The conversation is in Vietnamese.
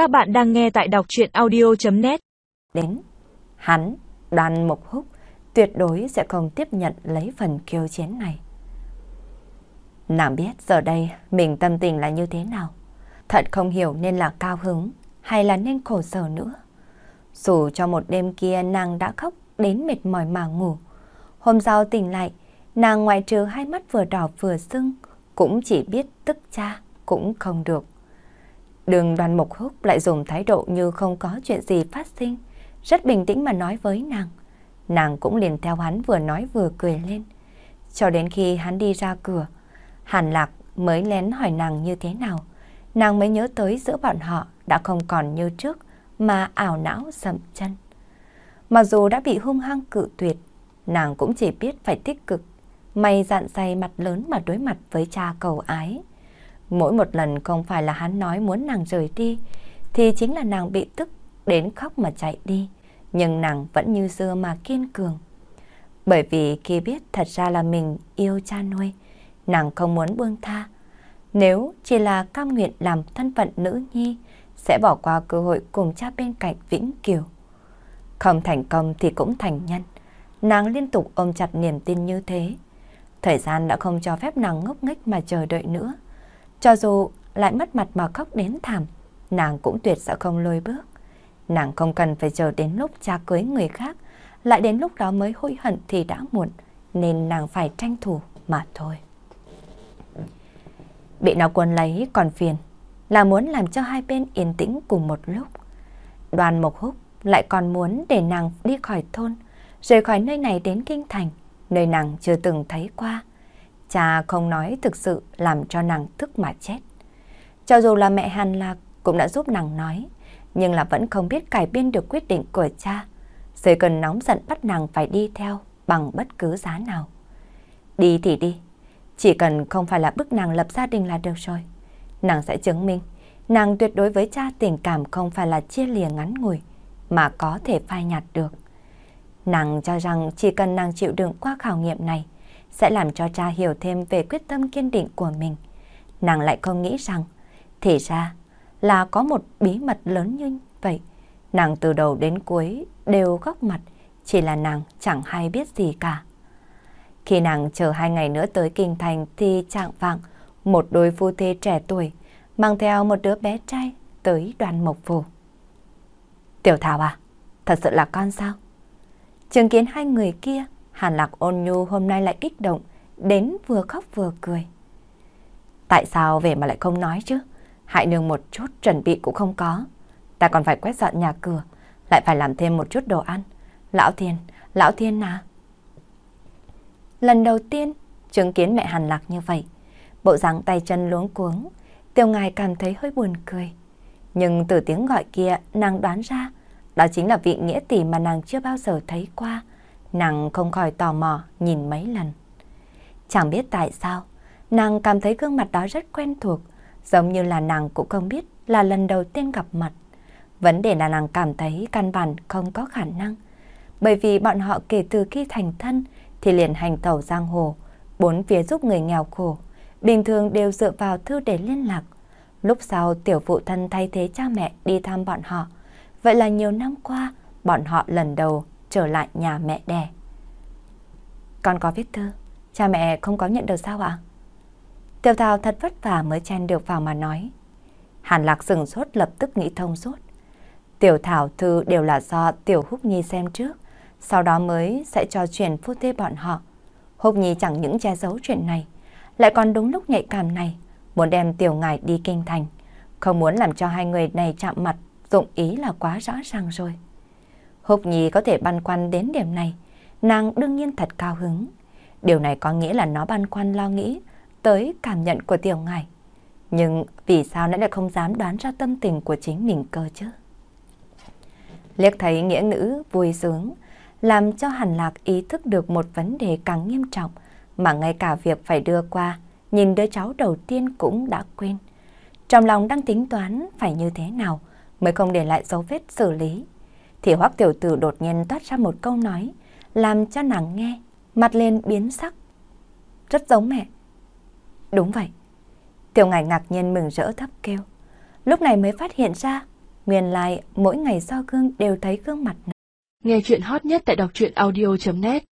Các bạn đang nghe tại đọc chuyện audio.net Đến, hắn, đoàn mục húc, tuyệt đối sẽ không tiếp nhận lấy phần kiêu chiến này. Nàng biết giờ đây mình tâm tình là như thế nào. Thật không hiểu nên là cao hứng hay là nên khổ sở nữa. Dù cho một đêm kia nàng đã khóc đến mệt mỏi mà ngủ. Hôm sau tỉnh lại, nàng ngoại trừ hai mắt vừa đỏ vừa sưng, cũng chỉ biết tức cha, cũng không được. Đường đoàn mục húc lại dùng thái độ như không có chuyện gì phát sinh, rất bình tĩnh mà nói với nàng. Nàng cũng liền theo hắn vừa nói vừa cười lên. Cho đến khi hắn đi ra cửa, Hàn Lạc mới lén hỏi nàng như thế nào. Nàng mới nhớ tới giữa bọn họ đã không còn như trước mà ảo não sầm chân. Mặc dù đã bị hung hăng cự tuyệt, nàng cũng chỉ biết phải tích cực, may dạn dày mặt lớn mà đối mặt với cha cầu ái. Mỗi một lần không phải là hắn nói muốn nàng rời đi, thì chính là nàng bị tức đến khóc mà chạy đi. Nhưng nàng vẫn như xưa mà kiên cường. Bởi vì khi biết thật ra là mình yêu cha nuôi, nàng không muốn buông tha. Nếu chỉ là cam nguyện làm thân phận nữ nhi, sẽ bỏ qua cơ hội cùng cha bên cạnh vĩnh kiều. Không thành công thì cũng thành nhân. Nàng liên tục ôm chặt niềm tin như thế. Thời gian đã không cho phép nàng ngốc nghếch mà chờ đợi nữa. Cho dù lại mất mặt mà khóc đến thảm, nàng cũng tuyệt sẽ không lôi bước. Nàng không cần phải chờ đến lúc cha cưới người khác, lại đến lúc đó mới hối hận thì đã muộn, nên nàng phải tranh thủ mà thôi. Bị nào quân lấy còn phiền, là muốn làm cho hai bên yên tĩnh cùng một lúc. Đoàn Mộc Húc lại còn muốn để nàng đi khỏi thôn, rời khỏi nơi này đến Kinh Thành, nơi nàng chưa từng thấy qua. Cha không nói thực sự làm cho nàng thức mà chết. Cho dù là mẹ Hàn Lạc cũng đã giúp nàng nói, nhưng là vẫn không biết cải biên được quyết định của cha. Dưới cần nóng giận bắt nàng phải đi theo bằng bất cứ giá nào. Đi thì đi, chỉ cần không phải là bức nàng lập gia đình là được rồi. Nàng sẽ chứng minh, nàng tuyệt đối với cha tình cảm không phải là chia lìa ngắn ngủi, mà có thể phai nhạt được. Nàng cho rằng chỉ cần nàng chịu đựng qua khảo nghiệm này, sẽ làm cho cha hiểu thêm về quyết tâm kiên định của mình. Nàng lại không nghĩ rằng, thì ra là có một bí mật lớn như vậy. Nàng từ đầu đến cuối đều góc mặt, chỉ là nàng chẳng hay biết gì cả. Khi nàng chờ hai ngày nữa tới Kinh Thành thì trạng vạng, một đôi phu thê trẻ tuổi mang theo một đứa bé trai tới đoàn mộc phủ. Tiểu Thảo à, thật sự là con sao? Chứng kiến hai người kia, Hàn Lạc ôn nhu hôm nay lại kích động, đến vừa khóc vừa cười. Tại sao về mà lại không nói chứ? Hại nương một chút chuẩn bị cũng không có. Ta còn phải quét dọn nhà cửa, lại phải làm thêm một chút đồ ăn. Lão Thiên, Lão Thiên à? Lần đầu tiên, chứng kiến mẹ Hàn Lạc như vậy, bộ dáng tay chân luống cuống, tiêu ngài cảm thấy hơi buồn cười. Nhưng từ tiếng gọi kia, nàng đoán ra, đó chính là vị nghĩa tỷ mà nàng chưa bao giờ thấy qua. Nàng không khỏi tò mò nhìn mấy lần. Chẳng biết tại sao, nàng cảm thấy gương mặt đó rất quen thuộc, giống như là nàng cũng không biết là lần đầu tiên gặp mặt. Vấn đề là nàng cảm thấy căn bản không có khả năng. Bởi vì bọn họ kể từ khi thành thân thì liền hành tẩu giang hồ, bốn phía giúp người nghèo khổ, bình thường đều dựa vào thư để liên lạc. Lúc sau tiểu phụ thân thay thế cha mẹ đi thăm bọn họ. Vậy là nhiều năm qua, bọn họ lần đầu trở lại nhà mẹ đẻ. Con có viết thư, cha mẹ không có nhận được sao ạ? Tiểu Thảo thật vất vả mới chen được vào mà nói. Hàn Lạc sừng sốt lập tức nghĩ thông suốt. Tiểu Thảo thư đều là do Tiểu Húc Nhi xem trước, sau đó mới sẽ cho truyền phu thê bọn họ. Húc Nhi chẳng những che giấu chuyện này, lại còn đúng lúc nhạy cảm này, muốn đem Tiểu Ngài đi kinh thành, không muốn làm cho hai người này chạm mặt, dụng ý là quá rõ ràng rồi. Húc Nhi có thể băn khoăn đến điểm này, nàng đương nhiên thật cao hứng. Điều này có nghĩa là nó băn khoăn lo nghĩ tới cảm nhận của Tiểu Ngài. Nhưng vì sao nó lại không dám đoán ra tâm tình của chính mình cơ chứ? Liếc thấy nghĩa nữ vui sướng, làm cho Hàn Lạc ý thức được một vấn đề càng nghiêm trọng mà ngay cả việc phải đưa qua, nhìn đứa cháu đầu tiên cũng đã quên. Trong lòng đang tính toán phải như thế nào mới không để lại dấu vết xử lý. Thì hoắc tiểu tử đột nhiên toát ra một câu nói, làm cho nàng nghe, mặt lên biến sắc. Rất giống mẹ. Đúng vậy. Tiểu ngải ngạc nhiên mừng rỡ thấp kêu. Lúc này mới phát hiện ra, Nguyên lai, mỗi ngày do gương đều thấy gương mặt. Nghe chuyện hot nhất tại đọc truyện audio.net